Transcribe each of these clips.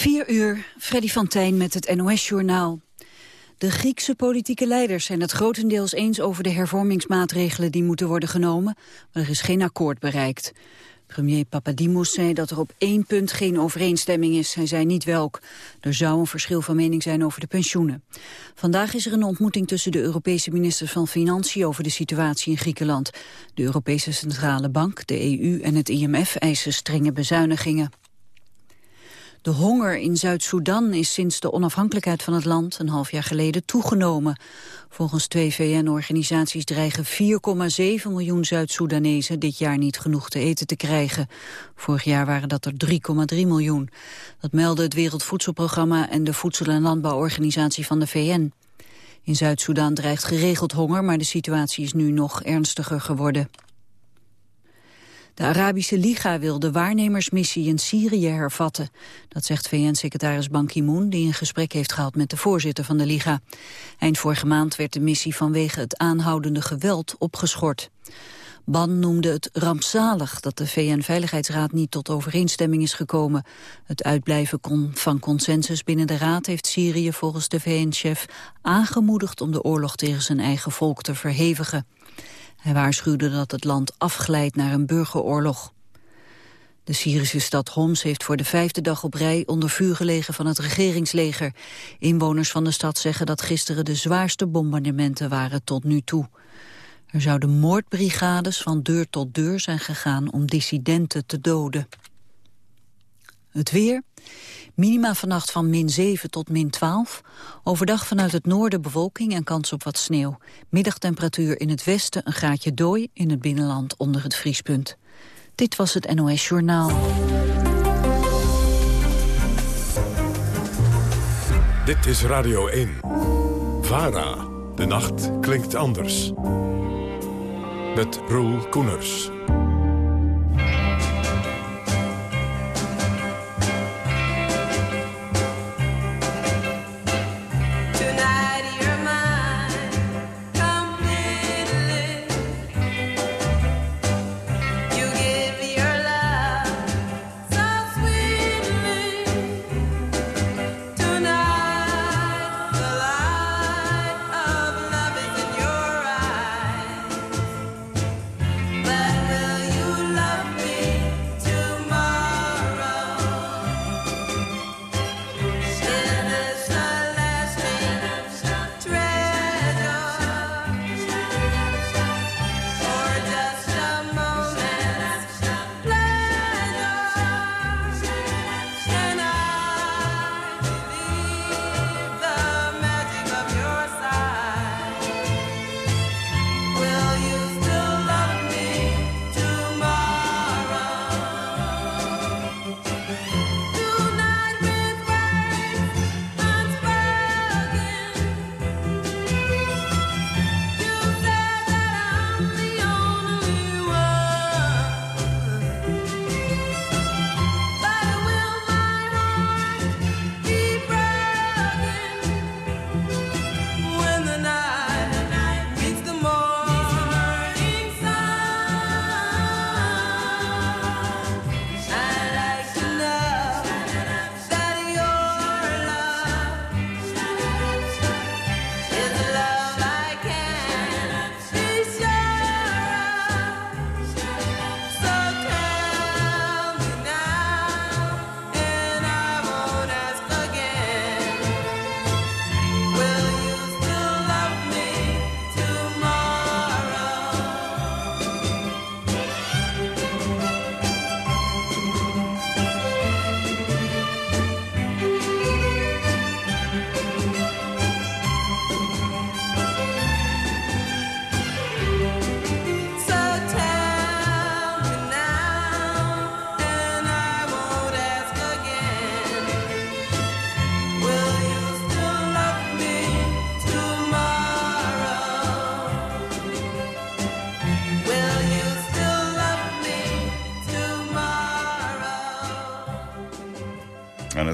4 uur, Freddy van Tijn met het NOS-journaal. De Griekse politieke leiders zijn het grotendeels eens over de hervormingsmaatregelen die moeten worden genomen, maar er is geen akkoord bereikt. Premier Papadimos zei dat er op één punt geen overeenstemming is. Hij zei niet welk. Er zou een verschil van mening zijn over de pensioenen. Vandaag is er een ontmoeting tussen de Europese ministers van Financiën over de situatie in Griekenland. De Europese Centrale Bank, de EU en het IMF eisen strenge bezuinigingen. De honger in Zuid-Soedan is sinds de onafhankelijkheid van het land een half jaar geleden toegenomen. Volgens twee VN-organisaties dreigen 4,7 miljoen Zuid-Soedanezen dit jaar niet genoeg te eten te krijgen. Vorig jaar waren dat er 3,3 miljoen. Dat melden het Wereldvoedselprogramma en de Voedsel- en Landbouworganisatie van de VN. In Zuid-Soedan dreigt geregeld honger, maar de situatie is nu nog ernstiger geworden. De Arabische Liga wil de waarnemersmissie in Syrië hervatten. Dat zegt VN-secretaris Ban Ki-moon, die een gesprek heeft gehad met de voorzitter van de Liga. Eind vorige maand werd de missie vanwege het aanhoudende geweld opgeschort. Ban noemde het rampzalig dat de VN-veiligheidsraad niet tot overeenstemming is gekomen. Het uitblijven van consensus binnen de raad heeft Syrië volgens de VN-chef aangemoedigd om de oorlog tegen zijn eigen volk te verhevigen. Hij waarschuwde dat het land afglijdt naar een burgeroorlog. De Syrische stad Homs heeft voor de vijfde dag op rij onder vuur gelegen van het regeringsleger. Inwoners van de stad zeggen dat gisteren de zwaarste bombardementen waren tot nu toe. Er zouden moordbrigades van deur tot deur zijn gegaan om dissidenten te doden. Het weer. Minima vannacht van min 7 tot min 12. Overdag vanuit het noorden bewolking en kans op wat sneeuw. Middagtemperatuur in het westen een graadje dooi, in het binnenland onder het vriespunt. Dit was het NOS Journaal. Dit is Radio 1. VARA. De nacht klinkt anders. Met Roel Koeners.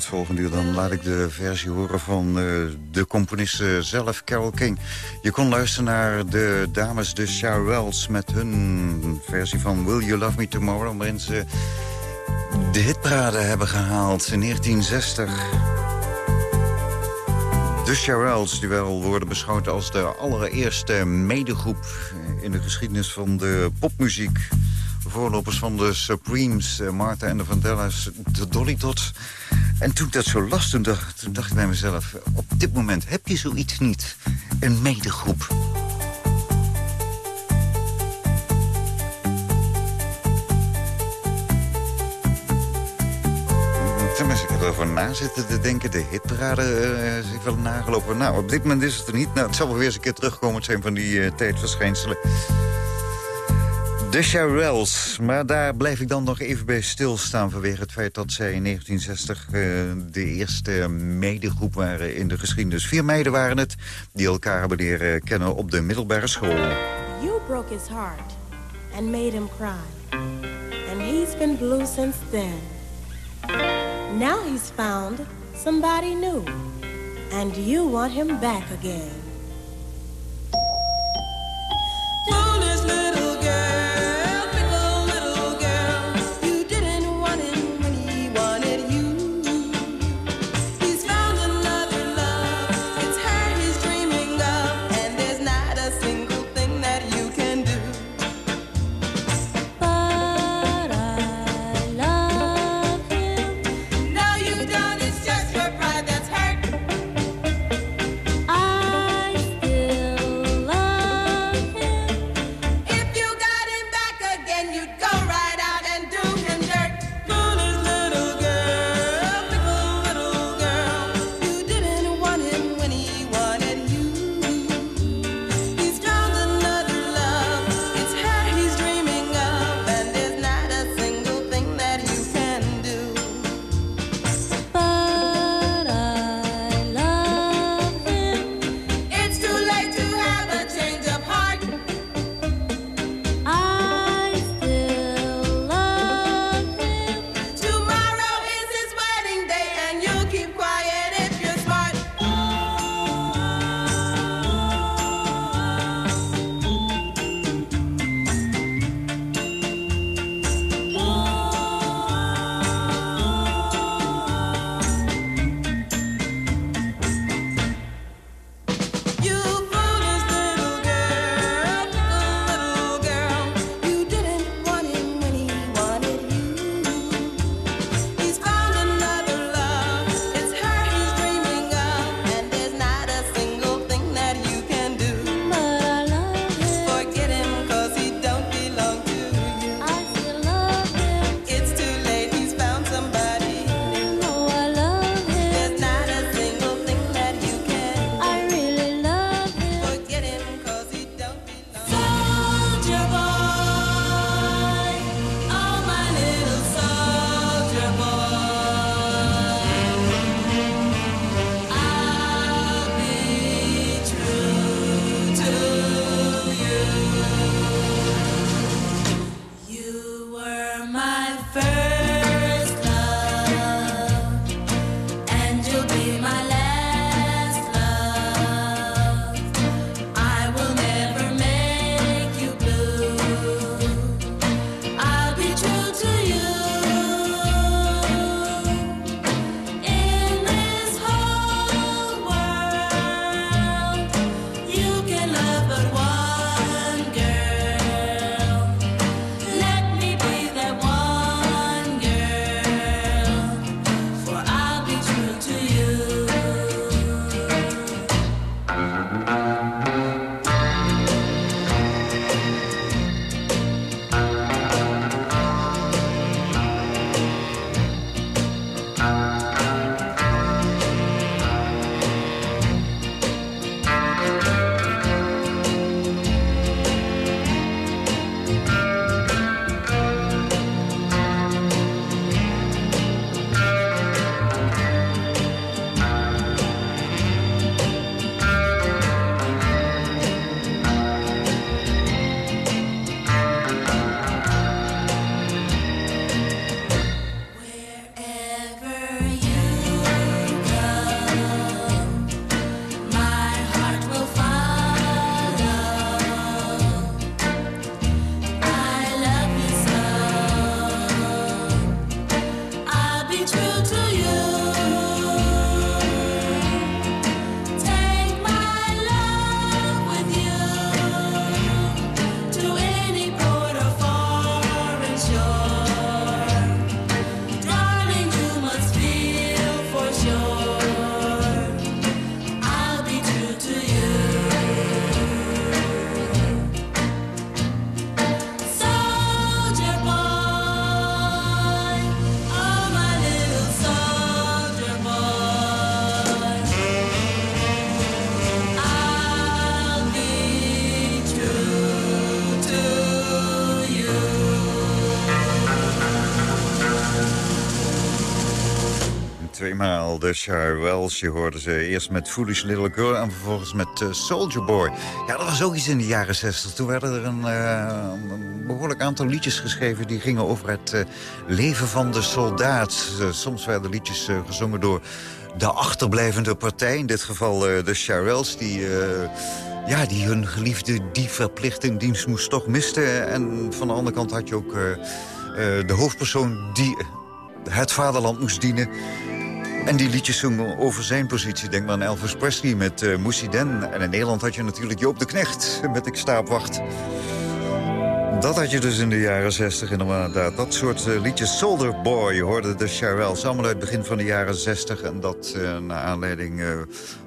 Volgende uur dan laat ik de versie horen van uh, de componist zelf, Carol King. Je kon luisteren naar de dames de Shirelles met hun versie van Will You Love Me Tomorrow... waarin ze de hitparade hebben gehaald in 1960. De Shirelles, die wel worden beschouwd als de allereerste medegroep... in de geschiedenis van de popmuziek. Voorlopers van de Supremes, eh, Martha en de Vandellas, de Dolly Dots. En toen ik dat zo las, toen dacht, toen dacht ik bij mezelf... op dit moment heb je zoiets niet, een medegroep. Tenminste, ik heb erover na zitten te denken. De hitparade uh, is wel nagelopen. Nou, op dit moment is het er niet. Nou, het zal wel weer eens een keer terugkomen. Het zijn van die uh, tijdverschijnselen. De Shirelles, maar daar blijf ik dan nog even bij stilstaan... vanwege het feit dat zij in 1960 uh, de eerste medegroep waren in de geschiedenis. Vier meiden waren het die elkaar hebben leren kennen op de middelbare school. You broke his heart and made him cry. And he's been blue since then. Now he's found somebody new. And you want him back again. De Charwells. Je hoorde ze eerst met Foolish Little Girl en vervolgens met uh, Soldier Boy. Ja, dat was ook iets in de jaren 60. Toen werden er een, een behoorlijk aantal liedjes geschreven... die gingen over het uh, leven van de soldaat. soms werden liedjes gezongen door de achterblijvende partij. In dit geval de Charwells, die... ja, die hun geliefde die verplicht in dienst moest toch misten. En van de andere kant had je ook de hoofdpersoon die het vaderland moest dienen. En die liedjes zongen over zijn positie. Denk maar aan Elvis Presley met uh, Moussie Den. En in Nederland had je natuurlijk Joop de Knecht met Ik sta op wacht. Dat had je dus in de jaren 60 inderdaad. Dat soort uh, liedjes. Soldier Boy, hoorde de Charwells. Allemaal uit het begin van de jaren 60. En dat uh, naar aanleiding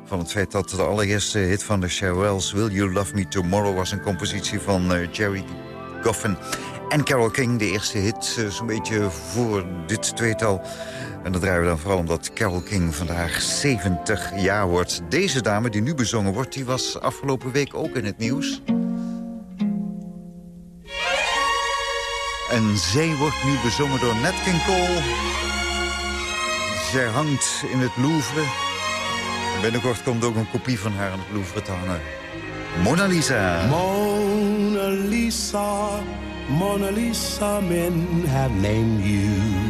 van het feit dat de allereerste hit van de Charwells... Will You Love Me Tomorrow was een compositie van Jerry Goffin. En Carole King, de eerste hit, zo'n beetje voor dit tweetal. En dat draaien we dan vooral omdat Carole King vandaag 70 jaar wordt. Deze dame die nu bezongen wordt, die was afgelopen week ook in het nieuws. En zij wordt nu bezongen door Nat King Cole. Zij hangt in het Louvre. binnenkort komt ook een kopie van haar in het Louvre te hangen. Mona Lisa. Mona Lisa. Mona Lisa, men have named you.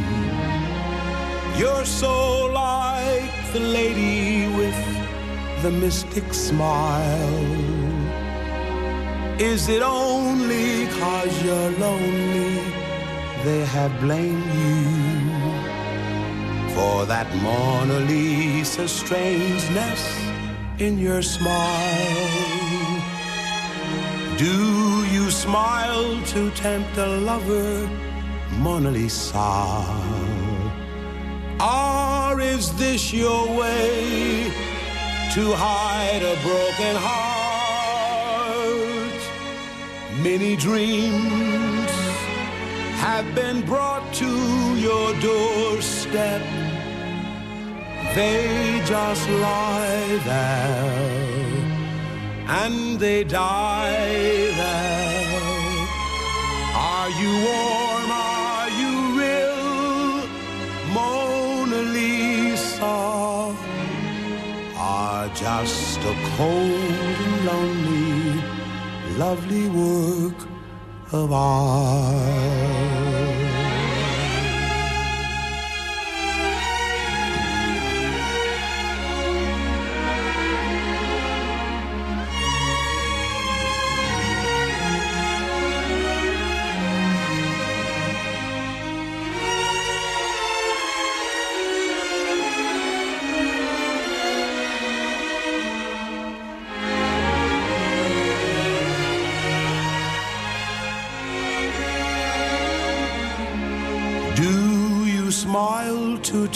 You're so like the lady with the mystic smile. Is it only cause you're lonely they have blamed you for that Mona Lisa strangeness in your smile? Do you smile to tempt a lover, Mona Lisa? Or is this your way to hide a broken heart? Many dreams have been brought to your doorstep. They just lie there and they die just a cold and lonely, lovely work of art.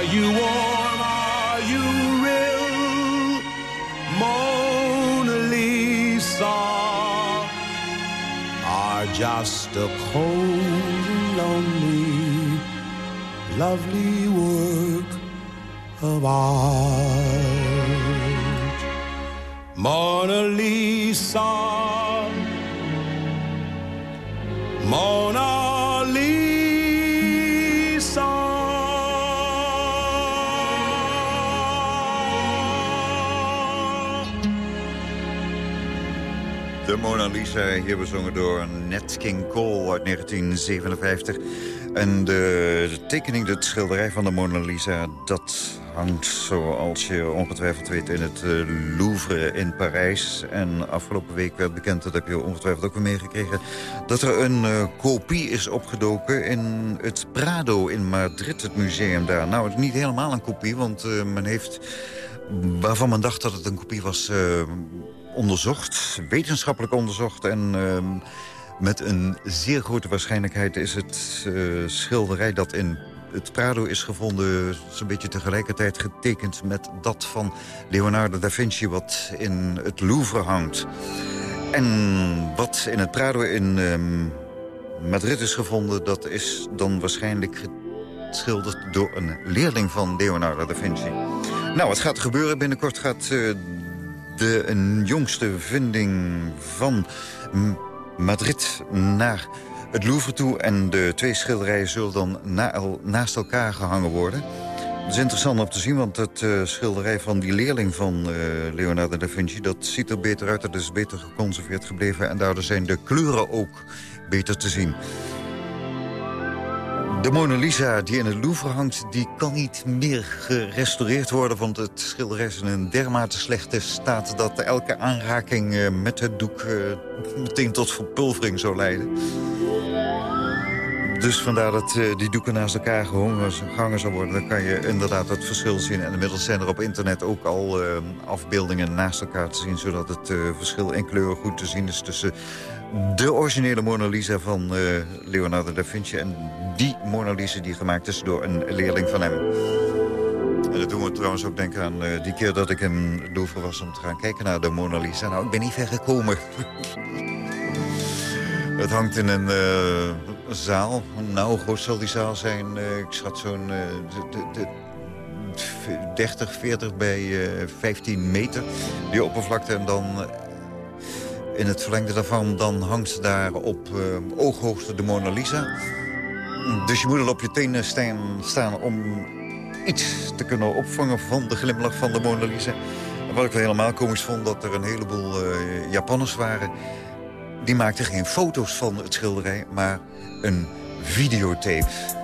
Are you warm? Are you real? Mona Lisa are just a cold and lonely, lovely work of art. Mona Lisa, Mona De Mona Lisa, hier bezongen door Nat King Cole uit 1957. En de, de tekening, de schilderij van de Mona Lisa... dat hangt, zoals je ongetwijfeld weet, in het eh, Louvre in Parijs. En afgelopen week werd bekend, dat heb je ongetwijfeld ook weer meegekregen... dat er een uh, kopie is opgedoken in het Prado in Madrid, het museum daar. Nou, het is niet helemaal een kopie, want uh, men heeft... waarvan men dacht dat het een kopie was onderzocht, wetenschappelijk onderzocht. En uh, met een zeer grote waarschijnlijkheid is het uh, schilderij dat in het Prado is gevonden... zo'n beetje tegelijkertijd getekend met dat van Leonardo da Vinci... wat in het Louvre hangt. En wat in het Prado in ehm, Madrid is gevonden... dat is dan waarschijnlijk geschilderd door een leerling van Leonardo da Vinci. Nou, wat gaat gebeuren? Binnenkort gaat uh, de een jongste vinding van Madrid naar het Louvre toe. En de twee schilderijen zullen dan naast elkaar gehangen worden. Het is interessant om te zien, want het uh, schilderij van die leerling van uh, Leonardo da Vinci... dat ziet er beter uit, dat is beter geconserveerd gebleven... en daardoor zijn de kleuren ook beter te zien. De Mona Lisa die in het Louvre hangt, die kan niet meer gerestaureerd worden... want het schilderij is in een dermate slechte staat... dat elke aanraking eh, met het doek uh, meteen tot verpulvering zou leiden. Dus vandaar dat uh, die doeken naast elkaar gehangen zou worden. Dan kan je inderdaad het verschil zien. En inmiddels zijn er op internet ook al afbeeldingen naast elkaar te zien... zodat het verschil in kleuren goed te zien is tussen de originele Mona Lisa van Leonardo da Vinci... en die Mona Lisa die gemaakt is door een leerling van hem. En dat doen we trouwens ook denken aan die keer dat ik in Louvre was... om te gaan kijken naar de Mona Lisa. Nou, ik ben niet ver gekomen. Het hangt in een zaal. Nou, groot zal die zaal zijn? ik schat zo'n... de, de, 30, 40 bij 15 meter, die oppervlakte. En dan in het verlengde daarvan dan hangt daar op ooghoogte de Mona Lisa. Dus je moet al op je tenen staan, om iets te kunnen opvangen van de glimlach van de Mona Lisa. En wat ik wel helemaal komisch vond, dat er een heleboel Japanners waren... die maakten geen foto's van het schilderij, maar een videotape.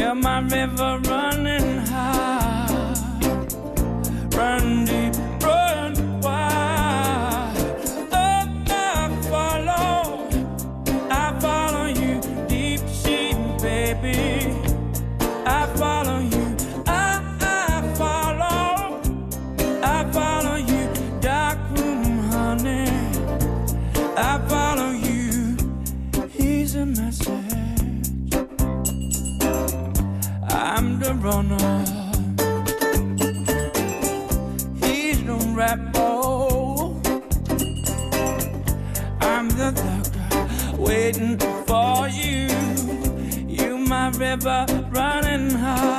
Yeah, my river running high. river running high.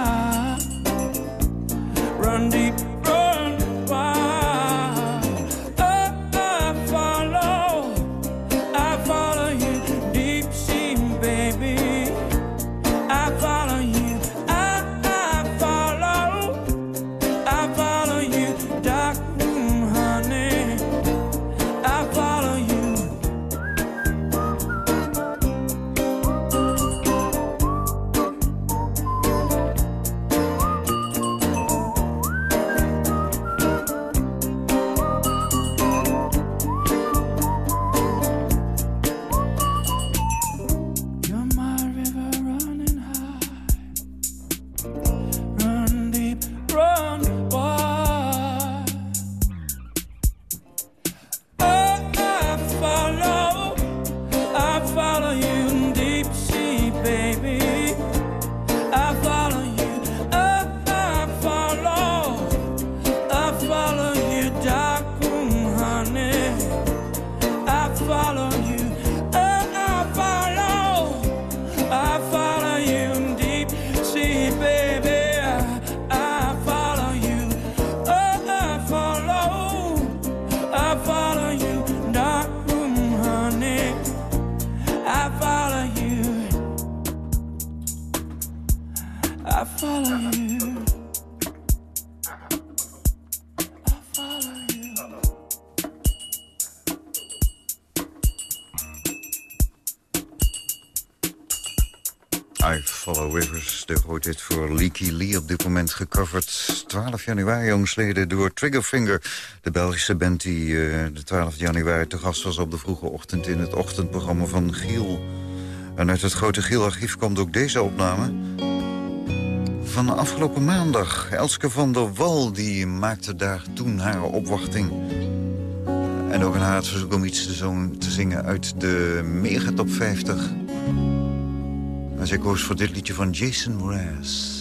Leaky Lee op dit moment gecoverd. 12 januari jongsleden door Triggerfinger. De Belgische band die uh, de 12 januari te gast was op de vroege ochtend... in het ochtendprogramma van Giel. En uit het grote Giel-archief komt ook deze opname. Van de afgelopen maandag. Elske van der Wal die maakte daar toen haar opwachting. En ook een haar verzoek om iets te, zingen uit de Megatop 50... En zij koos voor dit liedje van Jason Mraz.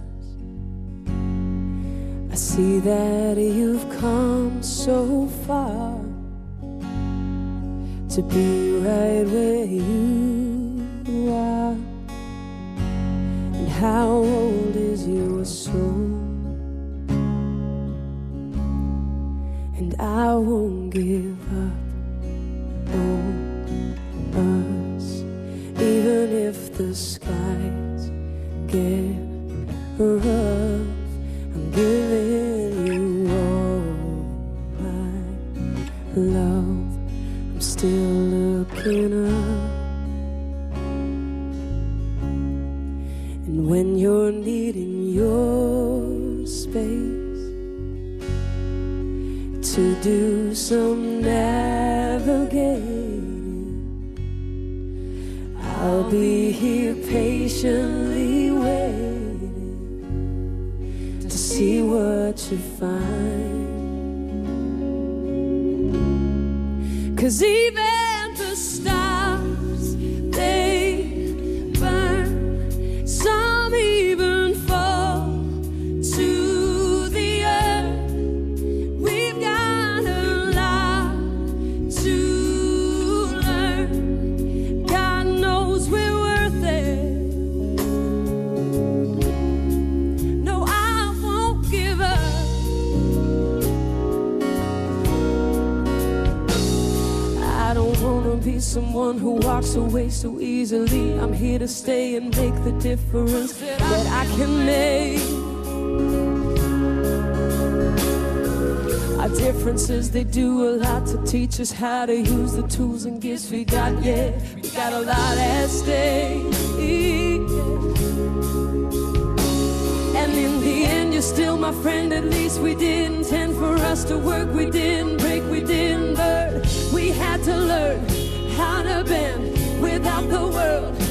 I see that you've come so far to be right where you are. And how old is your soul? And I won't give up on us, even if the stay and make the difference that I can make. Our differences, they do a lot to teach us how to use the tools and gifts we got. Yeah, we got a lot at stake. And in the end, you're still my friend. At least we didn't intend for us to work. We didn't break, we didn't burn. We had to learn how to bend without the world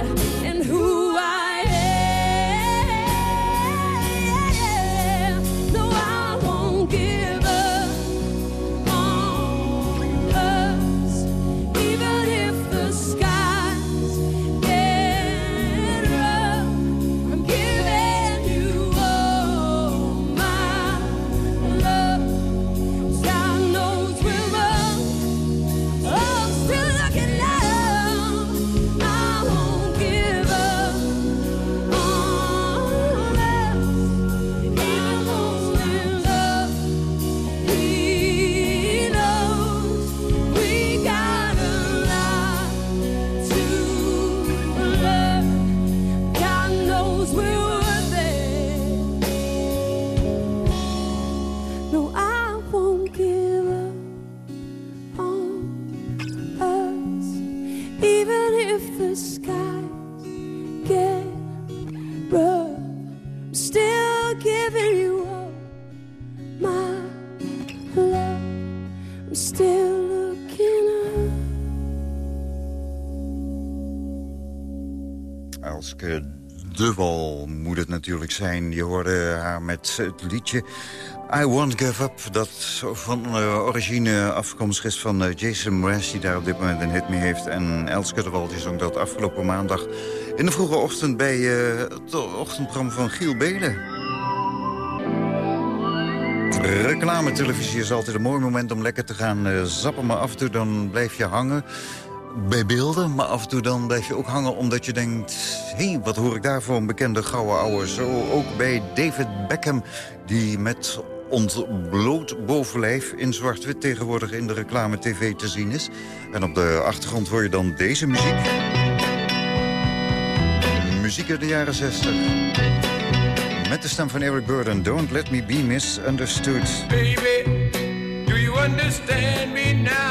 Wal moet het natuurlijk zijn. Je hoorde haar met het liedje I Won't Give Up... dat van uh, origine afkomstig is van uh, Jason Mraz... die daar op dit moment een hit mee heeft. En Elske de die zong dat afgelopen maandag In de vroege ochtend bij uh, het ochtendprogramma van Giel Belen. Reclame-televisie is altijd een mooi moment om lekker te gaan zappen. Maar af en toe dan blijf je hangen bij beelden. Maar af en toe dan blijf je ook hangen omdat je denkt... hé, hey, wat hoor ik daar voor een bekende gouden ouwe. Zo ook bij David Beckham, die met ontbloot bovenlijf in zwart-wit tegenwoordig in de reclame-tv te zien is. En op de achtergrond hoor je dan deze muziek. Muziek uit de jaren 60. Met de stem van Eric Burden. Don't let me be misunderstood. Baby, do you understand me now?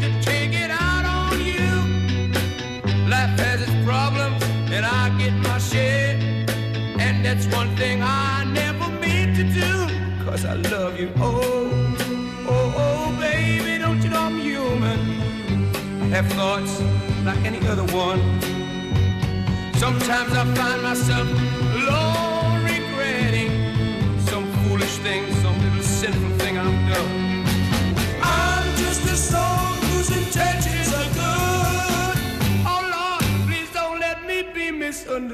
has its problems, and I get my share. And that's one thing I never meant to do, cause I love you. Oh, oh, oh, baby, don't you know I'm human? Have thoughts like any other one. Sometimes I find myself alone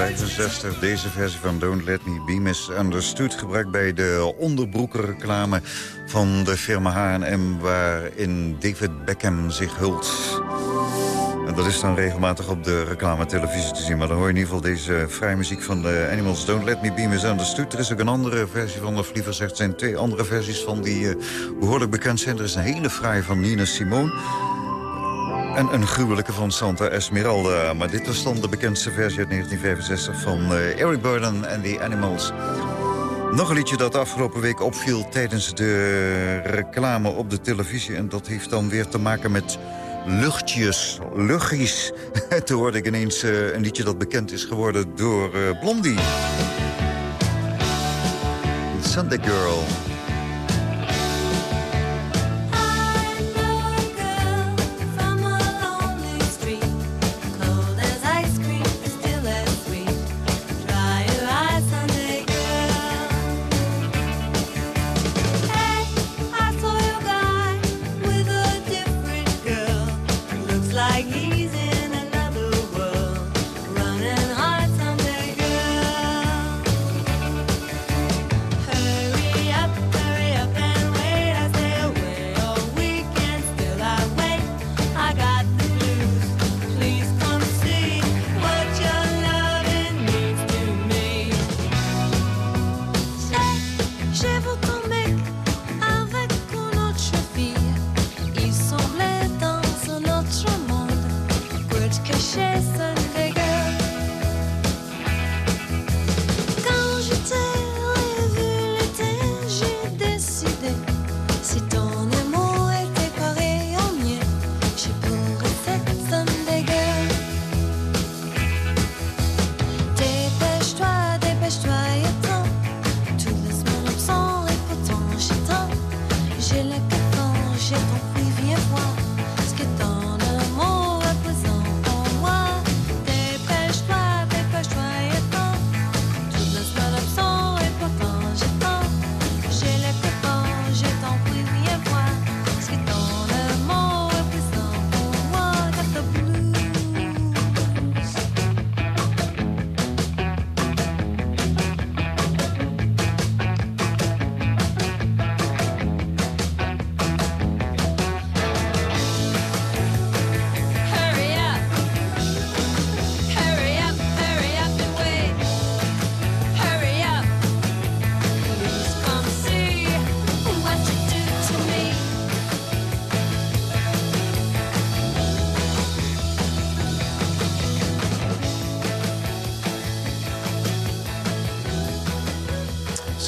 65. Deze versie van Don't Let Me Be Misunderstood... gebruikt bij de onderbroekenreclame van de firma H&M... waarin David Beckham zich hult. En dat is dan regelmatig op de reclame-televisie te zien. Maar dan hoor je in ieder geval deze vrije muziek van de Animals... Don't Let Me Be Misunderstood. Er is ook een andere versie van, of liever zegt... zijn twee andere versies van die uh, behoorlijk bekend zijn. Er is een hele fraaie van Nina Simone... En een gruwelijke van Santa Esmeralda. Maar dit was dan de bekendste versie uit 1965 van uh, Eric Burden en The Animals. Nog een liedje dat afgelopen week opviel tijdens de reclame op de televisie. En dat heeft dan weer te maken met luchtjes, luchtjes. Toen hoorde ik ineens uh, een liedje dat bekend is geworden door uh, Blondie. Sunday Girl.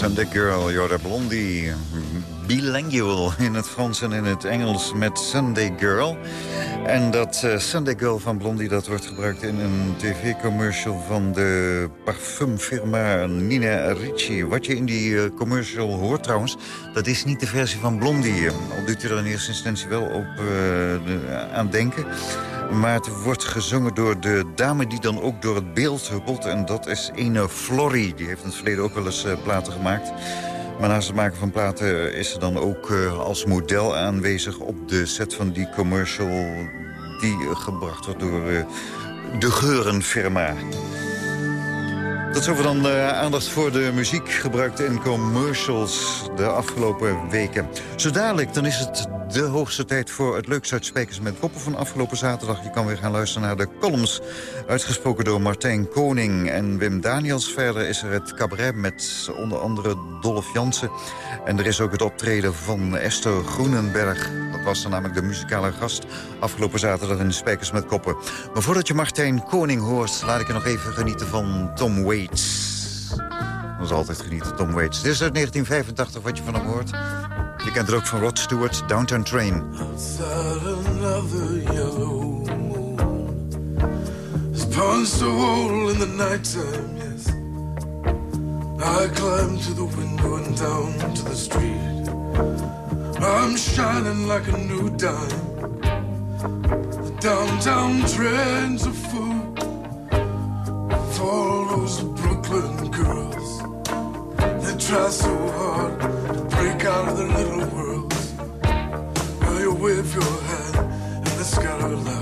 Sunday Girl, Jorda Blondie. Bilingual in het Frans en in het Engels met Sunday Girl. En dat uh, Sunday Girl van Blondie dat wordt gebruikt in een tv-commercial van de parfumfirma Nina Ricci. Wat je in die uh, commercial hoort trouwens, dat is niet de versie van Blondie. Al doet hij er in eerste instantie wel op uh, aan denken. Maar het wordt gezongen door de dame die dan ook door het beeld huppelt. En dat is Ene Florrie. Die heeft in het verleden ook wel eens uh, platen gemaakt. Maar naast het maken van platen is ze dan ook uh, als model aanwezig... op de set van die commercial die gebracht wordt door de Geurenfirma. Tot zover dan aandacht voor de muziek gebruikt in commercials de afgelopen weken. Zo dadelijk, dan is het de hoogste tijd voor het leukste uit Spijkers met Koppen van afgelopen zaterdag. Je kan weer gaan luisteren naar de columns, uitgesproken door Martijn Koning en Wim Daniels. Verder is er het cabaret met onder andere Dolph Jansen. En er is ook het optreden van Esther Groenenberg. Dat was dan namelijk de muzikale gast afgelopen zaterdag in Spijkers met Koppen. Maar voordat je Martijn Koning hoort, laat ik je nog even genieten van Tom Waits. Dat is altijd genieten, Tom Waits. Dit is uit 1985 wat je van hem hoort. Je kent het ook van Rod Stewart, Downtown Train. I climb to the window and down to the street. I'm shining like a new dime. The downtown train's a fool For all those Brooklyn girls They try so hard break out of their little worlds. Now you wave your hand and they scatter like crows.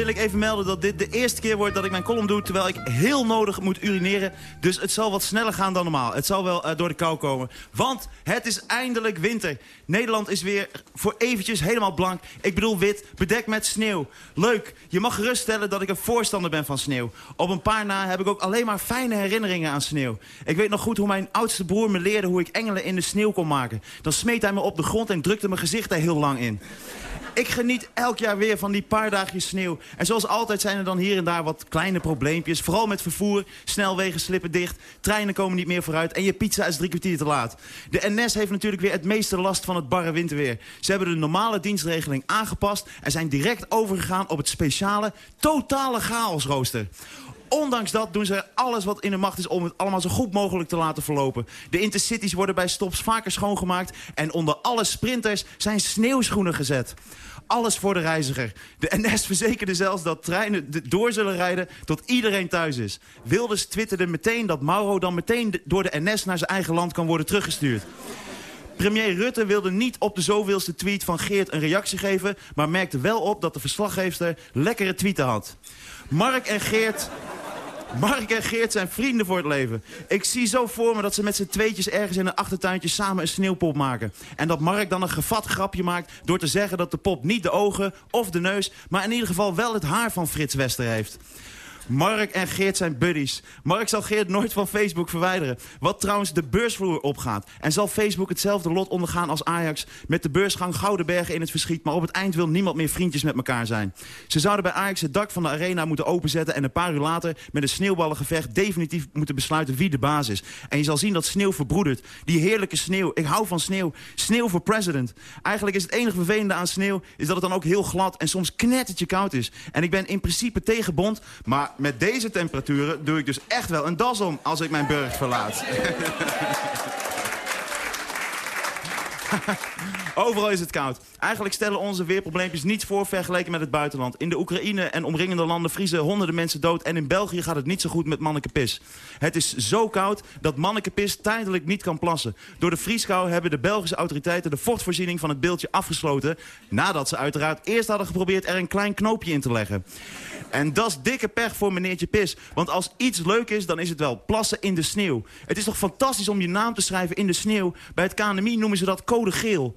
Wil ik even melden dat dit de eerste keer wordt dat ik mijn column doe... terwijl ik heel nodig moet urineren. Dus het zal wat sneller gaan dan normaal. Het zal wel uh, door de kou komen. Want het is eindelijk winter. Nederland is weer voor eventjes helemaal blank. Ik bedoel wit, bedekt met sneeuw. Leuk, je mag geruststellen dat ik een voorstander ben van sneeuw. Op een paar na heb ik ook alleen maar fijne herinneringen aan sneeuw. Ik weet nog goed hoe mijn oudste broer me leerde hoe ik engelen in de sneeuw kon maken. Dan smeet hij me op de grond en drukte mijn gezicht er heel lang in. Ik geniet elk jaar weer van die paar dagjes sneeuw. En zoals altijd zijn er dan hier en daar wat kleine probleempjes. Vooral met vervoer. Snelwegen slippen dicht. Treinen komen niet meer vooruit. En je pizza is drie kwartier te laat. De NS heeft natuurlijk weer het meeste last van het barre winterweer. Ze hebben de normale dienstregeling aangepast... en zijn direct overgegaan op het speciale totale chaosrooster. Ondanks dat doen ze alles wat in de macht is om het allemaal zo goed mogelijk te laten verlopen. De intercities worden bij stops vaker schoongemaakt. En onder alle sprinters zijn sneeuwschoenen gezet. Alles voor de reiziger. De NS verzekerde zelfs dat treinen door zullen rijden tot iedereen thuis is. Wilders twitterde meteen dat Mauro dan meteen door de NS naar zijn eigen land kan worden teruggestuurd. Premier Rutte wilde niet op de zoveelste tweet van Geert een reactie geven... maar merkte wel op dat de verslaggever lekkere tweeten had. Mark en Geert Mark en Geert zijn vrienden voor het leven. Ik zie zo voor me dat ze met z'n tweetjes ergens in een achtertuintje samen een sneeuwpop maken. En dat Mark dan een gevat grapje maakt door te zeggen dat de pop niet de ogen of de neus... maar in ieder geval wel het haar van Frits Wester heeft. Mark en Geert zijn buddies. Mark zal Geert nooit van Facebook verwijderen. Wat trouwens de beursvloer opgaat. En zal Facebook hetzelfde lot ondergaan als Ajax... met de beursgang Gouden Bergen in het verschiet... maar op het eind wil niemand meer vriendjes met elkaar zijn. Ze zouden bij Ajax het dak van de arena moeten openzetten... en een paar uur later met een sneeuwballengevecht... definitief moeten besluiten wie de baas is. En je zal zien dat sneeuw verbroedert. Die heerlijke sneeuw. Ik hou van sneeuw. Sneeuw voor president. Eigenlijk is het enige vervelende aan sneeuw... is dat het dan ook heel glad en soms knettertje koud is. En ik ben in principe tegen bond... maar met deze temperaturen doe ik dus echt wel een das om als ik mijn burg verlaat. Overal is het koud. Eigenlijk stellen onze weerprobleempjes niets voor vergeleken met het buitenland. In de Oekraïne en omringende landen vriezen honderden mensen dood... en in België gaat het niet zo goed met Manneke Pis. Het is zo koud dat Manneke Pis tijdelijk niet kan plassen. Door de vrieskou hebben de Belgische autoriteiten de vochtvoorziening van het beeldje afgesloten... nadat ze uiteraard eerst hadden geprobeerd er een klein knoopje in te leggen. En dat is dikke pech voor meneertje Pis. Want als iets leuk is, dan is het wel plassen in de sneeuw. Het is toch fantastisch om je naam te schrijven in de sneeuw. Bij het KNMI noemen ze dat code geel.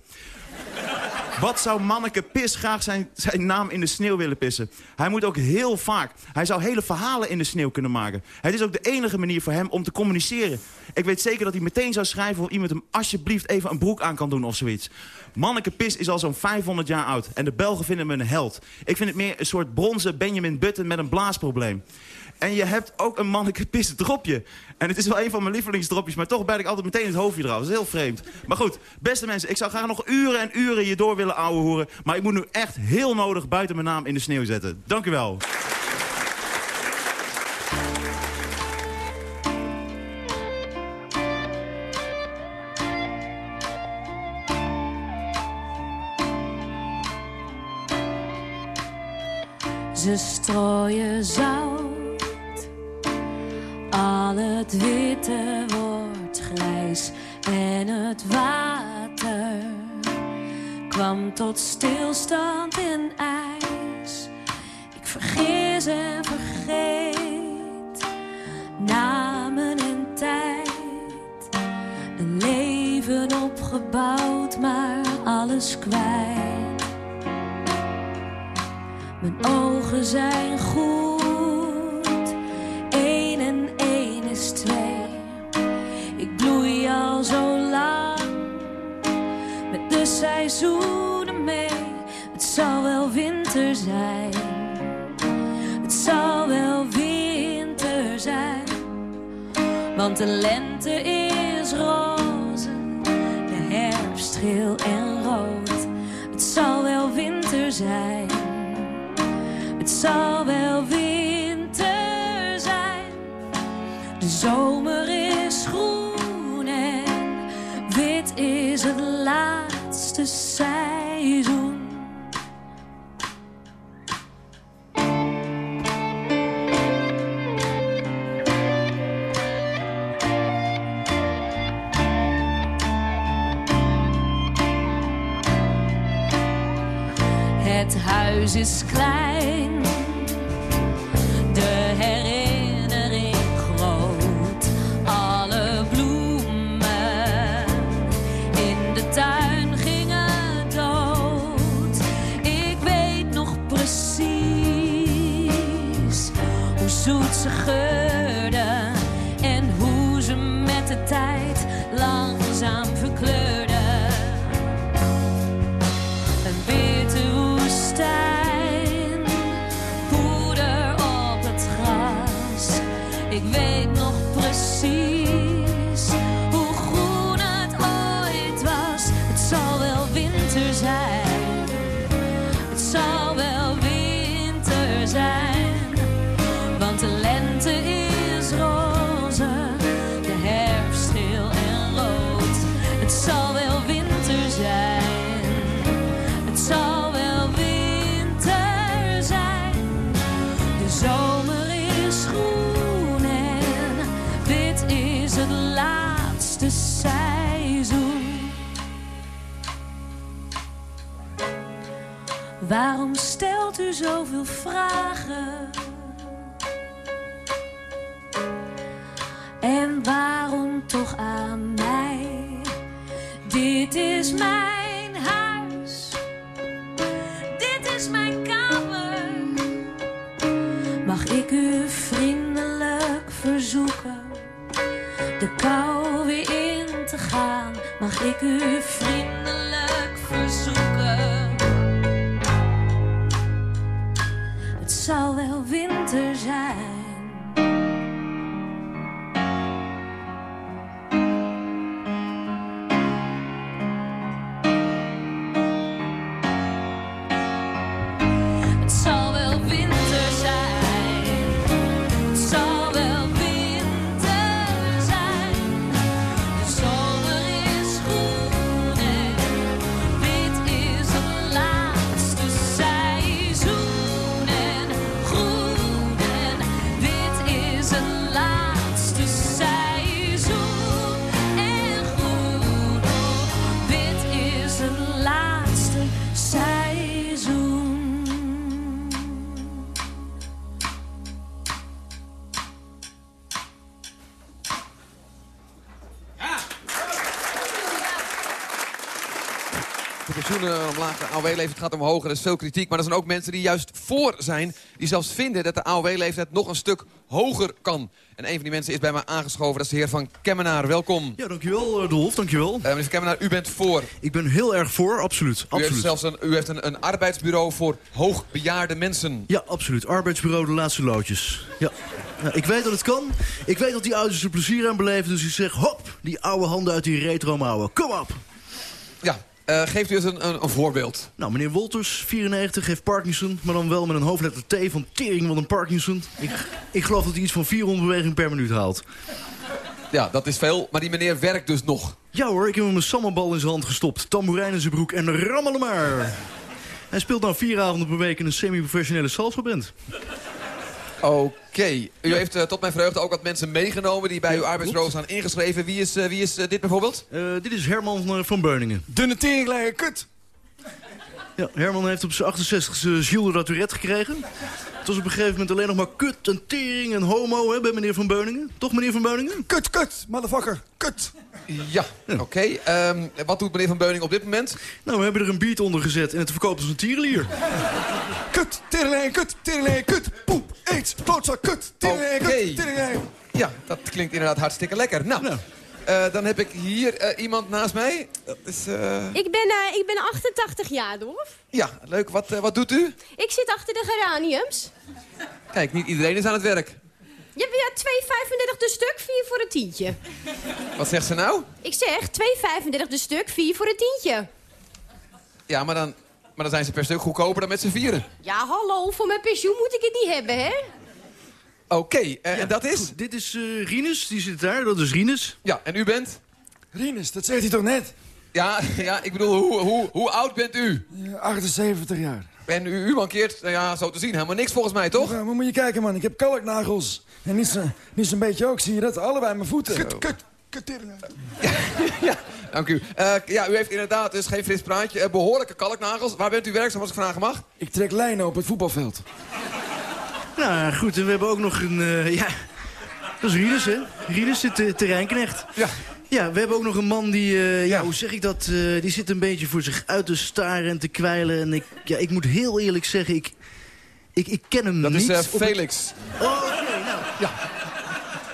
Wat zou Manneke Pis graag zijn, zijn naam in de sneeuw willen pissen? Hij moet ook heel vaak. Hij zou hele verhalen in de sneeuw kunnen maken. Het is ook de enige manier voor hem om te communiceren. Ik weet zeker dat hij meteen zou schrijven... of iemand hem alsjeblieft even een broek aan kan doen of zoiets. Manneke Pis is al zo'n 500 jaar oud. En de Belgen vinden hem een held. Ik vind het meer een soort bronzen Benjamin Button met een blaasprobleem. En je hebt ook een manneke pis dropje. En het is wel een van mijn lievelingsdropjes, maar toch bijt ik altijd meteen het hoofdje eraf. Dat is heel vreemd. Maar goed, beste mensen, ik zou graag nog uren en uren je door willen horen. Maar ik moet nu echt heel nodig buiten mijn naam in de sneeuw zetten. Dank u wel. Ze strooien zout al het witte wordt grijs en het water kwam tot stilstand in ijs. Ik vergis en vergeet namen en tijd. Een leven opgebouwd, maar alles kwijt. Mijn ogen zijn goed seizoenen mee. Het zal wel winter zijn. Het zal wel winter zijn. Want de lente is roze, de herfst geel en rood. Het zal wel winter zijn. Het zal wel winter zijn. De zomer het laat seizoen. Kou weer in te gaan? Mag ik u AOW-leeftijd gaat omhoog. Er is veel kritiek, maar er zijn ook mensen die juist voor zijn. Die zelfs vinden dat de AOW-leeftijd nog een stuk hoger kan. En een van die mensen is bij mij aangeschoven. Dat is de heer Van Kemmenaar. Welkom. Ja, dankjewel, eh, Dolf. Dankjewel. Uh, meneer Van Kemmenaar, u bent voor. Ik ben heel erg voor, absoluut. U heeft absoluut. zelfs een, u heeft een, een arbeidsbureau voor hoogbejaarde mensen. Ja, absoluut. Arbeidsbureau De Laatste Loodjes. Ja. Ja, ik weet dat het kan. Ik weet dat die ouders er plezier aan beleven. Dus ik zeg, hop, die oude handen uit die retro mouwen. Kom op! Ja, eh, geeft u eens een, een, een voorbeeld. Nou, meneer Wolters, 94, heeft Parkinson. Maar dan wel met een hoofdletter T van tering van een Parkinson. Ik, ik geloof dat hij iets van 400 bewegingen per minuut haalt. Ja, dat is veel. Maar die meneer werkt dus nog. Ja hoor, ik heb hem een sammelbal in zijn hand gestopt. Tamboerijn in zijn broek en rammelen maar. Hij speelt nou vier avonden per week in een semi-professionele salsa-band. Oké. U heeft eh, tot mijn vreugde ook wat mensen meegenomen... die bij uw arbeidsbureau staan ingeschreven. Wie is, eh, wie is eh, dit bijvoorbeeld? Eh, dit is Herman van Beuningen. Dunne teringleier, kut. Ja, Herman heeft op zijn 68 e Gilles de Ratourette gekregen. Het was op een gegeven moment alleen nog maar kut en tering en homo hè, bij meneer Van Beuningen. Toch, meneer Van Beuningen? Kut, kut, motherfucker, kut. Ja, oké. Ehm, wat doet meneer Van Beuning op dit moment? Nou, we hebben er een beat onder gezet en het verkoopt als een tierenlier. Kut, teringleier, kut, teringleier, kut. Poep, aids, klootzak, kut, Oké. kut, teringleier. Ja, dat klinkt inderdaad hartstikke lekker. Nou, Nou. Eh, dan heb ik hier eh, iemand naast mij. Dat is, eh, Ik ben, ik ben 88 jaar, Dorf. Ja, leuk. Wat, wat doet u? Ik zit achter de geraniums. Kijk, niet iedereen is aan het werk. Je hebt weer 2,35 de stuk, 4 voor een tientje. Wat zegt ze nou? Ik zeg 2,35 de stuk, 4 voor een tientje. Ja, maar dan, maar dan zijn ze per stuk goedkoper dan met z'n vieren. Ja, hallo, voor mijn pensioen moet ik het niet hebben, hè? Oké, eh, en dat is? Goed, dit is eh Rinus, die zit daar. Dat is Rinus. Ja, en u bent? Rinus, dat zegt hij toch net? Ja, ja ik bedoel, hoe, hoe, hoe oud bent u? Ja, 78 jaar. En u, u mankeert, nou ja, zo te zien, helemaal niks volgens mij, toch? Ja, maar moet je kijken, man. Ik heb kalknagels. En niet zo'n niet zo'n beetje ook, zie je dat? Allebei mijn voeten. Kut, kut, kut, teringleier. ja, dank u. Eh, ja, u heeft inderdaad, dus geen fris praatje, eh, behoorlijke kalknagels. Waar bent u werkzaam, als ik vragen mag? Ik trek lijnen op het voetbalveld. Nou, goed, en we hebben ook nog een... eh, ja, dat is Rinus, hè? Rinus, de te- terreinknecht. Ja. Ja, we hebben ook nog een man die, eh, ja, hoe zeg ik dat, eh, die zit een beetje voor zich uit te staren en te kwijlen. En ik, ja, ik moet heel eerlijk zeggen, ik, Ik, ik ken hem Dat niet. is eh, op het- Felix. Oh, oké, nou, ja.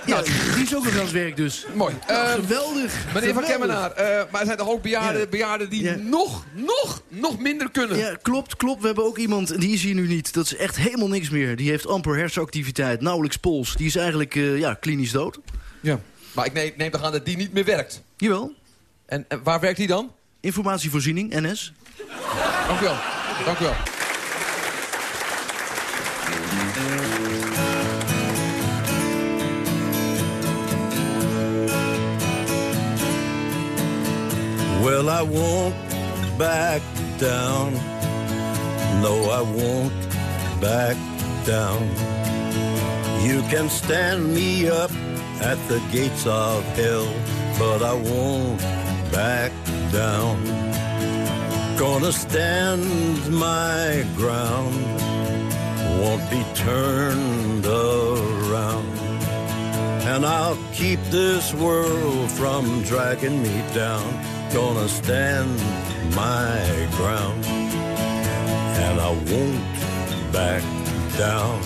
Ja, die is ook nog het werk dus. Mooi. Eh, geweldig. Meneer Van. Kemmenaar, eh, maar er zijn toch ook bejaarden, Ja. bejaarden die Ja. nog, nog, nog minder kunnen? Ja, klopt, klopt. We hebben ook iemand, die is hier nu niet. Dat is echt helemaal niks meer. Die heeft amper hersenactiviteit, nauwelijks pols. Die is eigenlijk eh, ja, klinisch dood. Ja. Maar ik neem, neem toch aan dat die niet meer werkt? Jawel. En, en waar werkt die dan? Informatievoorziening, NS. Dank u wel. Dank u wel. Well, I won't back down. No, I won't back down. You can stand me up at the gates of hell, but I won't back down. Gonna stand my ground, won't be turned around. And I'll keep this world from dragging me down. Gonna stand my ground. And I won't back down.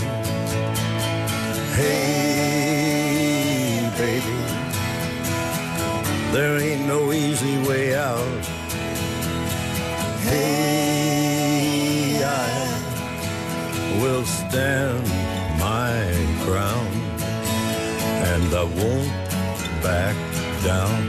Hey, baby. There ain't no easy way out. Hey, I will stand my ground and I won't back down.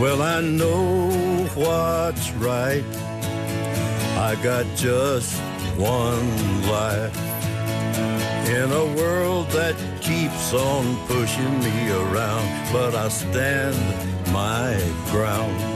Well, I know what's right. I got just one life. In a world that keeps on pushing me around, but I stand my ground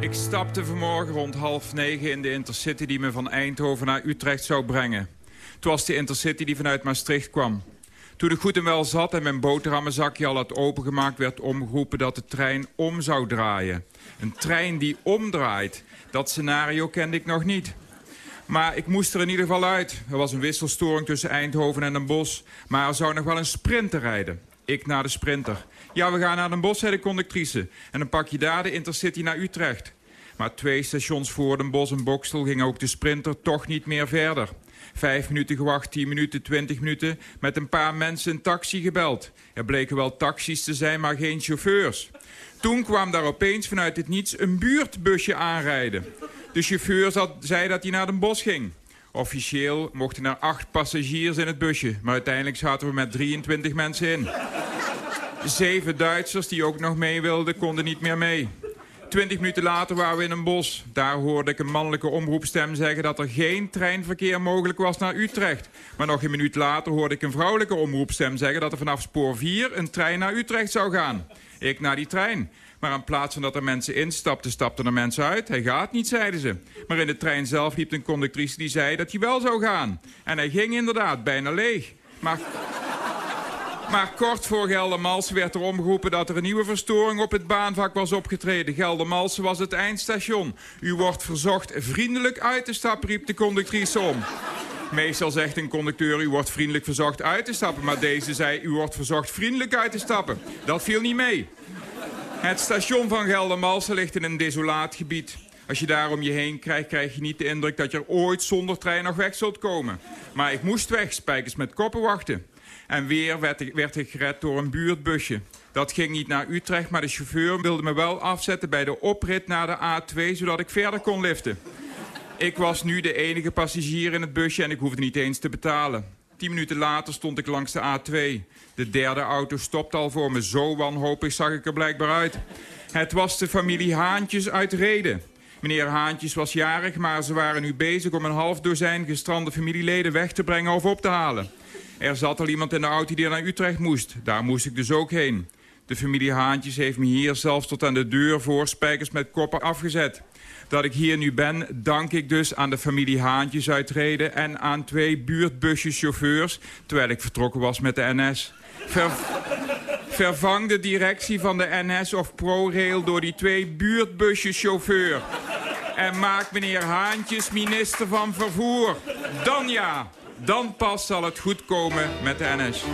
Ik stapte vanmorgen rond half negen in de Intercity die me van Eindhoven naar Utrecht zou brengen. Het was de Intercity die vanuit Maastricht kwam. Toen ik goed en wel zat en mijn boterhammenzakje al had opengemaakt... werd omgeroepen dat de trein om zou draaien. Een trein die omdraait. Dat scenario kende ik nog niet. Maar ik moest er in ieder geval uit. Er was een wisselstoring tussen Eindhoven en Den Bosch. Maar er zou nog wel een sprinter rijden. Ik naar de sprinter. Ja, we gaan naar Den Bosch, zei de conductrice. En dan pak je daar de Intercity naar Utrecht. Maar twee stations voor Den Bosch en Bokstel ging ook de sprinter toch niet meer verder. Vijf minuten gewacht, tien minuten, twintig minuten. Met een paar mensen een taxi gebeld. Er bleken wel taxis te zijn, maar geen chauffeurs. Toen kwam daar opeens vanuit het niets een buurtbusje aanrijden. De chauffeur zei dat hij naar Den Bosch ging. Officieel mochten er acht passagiers in het busje. Maar uiteindelijk zaten we met 23 mensen in. Zeven Duitsers die ook nog mee wilden, konden niet meer mee. Twintig minuten later waren we in een bos. Daar hoorde ik een mannelijke omroepstem zeggen dat er geen treinverkeer mogelijk was naar Utrecht. Maar nog een minuut later hoorde ik een vrouwelijke omroepstem zeggen dat er vanaf spoor 4 een trein naar Utrecht zou gaan. Ik naar die trein. Maar in plaats van dat er mensen instapten, stapten er mensen uit. Hij gaat niet, zeiden ze. Maar in de trein zelf liep een conductrice die zei dat hij wel zou gaan. En hij ging inderdaad bijna leeg. Maar maar kort voor Geldermalsen werd er omgeroepen dat er een nieuwe verstoring op het baanvak was opgetreden. Geldermalsen was het eindstation. U wordt verzocht vriendelijk uit te stappen, riep de conductrice om. Meestal zegt een conducteur, u wordt vriendelijk verzocht uit te stappen. Maar deze zei, u wordt verzocht vriendelijk uit te stappen. Dat viel niet mee. Het station van Geldermalsen ligt in een desolaat gebied. Als je daar om je heen kijkt, krijg je niet de indruk dat je er ooit zonder trein nog weg zult komen. Maar ik moest weg, spijkers met koppen wachten. En weer werd ik, werd ik gered door een buurtbusje. Dat ging niet naar Utrecht, maar de chauffeur wilde me wel afzetten bij de oprit naar de A2, zodat ik verder kon liften. Ik was nu de enige passagier in het busje en ik hoefde niet eens te betalen. Tien minuten later stond ik langs de A2. De derde auto stopte al voor me. Zo wanhopig zag ik er blijkbaar uit. Het was de familie Haantjes uit Reden. Meneer Haantjes was jarig, maar ze waren nu bezig om een half dozijn gestrande familieleden weg te brengen of op te halen. Er zat al iemand in de auto die naar Utrecht moest. Daar moest ik dus ook heen. De familie Haantjes heeft me hier zelfs tot aan de deur voor spijkers met koppen afgezet. Dat ik hier nu ben, dank ik dus aan de familie Haantjes uit Reden... en aan twee buurtbuscheschauffeurs, terwijl ik vertrokken was met de NS. Ver... Vervang de directie van de NS of ProRail door die twee buurtbuscheschauffeurs. En maak meneer Haantjes minister van Vervoer. Dan ja, dan pas zal het goed komen met de NS.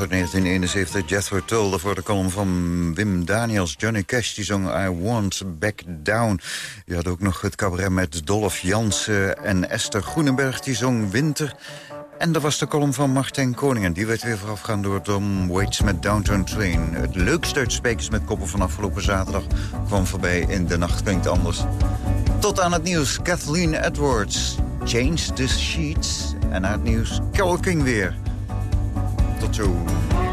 Uit 1971, Jethro Tull. Daarvoor de column van Wim Daniels. Johnny Cash die zong I Want Back Down. Je had ook nog het cabaret met Dolph Jansen en Esther Groenenberg. Die zong Winter. En dat was de column van Martijn Koning. En die werd weer voorafgaan door Tom Waits met Downtown Train. Het leukste uit Spekers met Koppen van afgelopen zaterdag... kwam voorbij in De Nacht Klinkt Anders. Tot aan het nieuws, Kathleen Edwards. Change the Sheets. En na het nieuws, Carol King weer. Tot zo.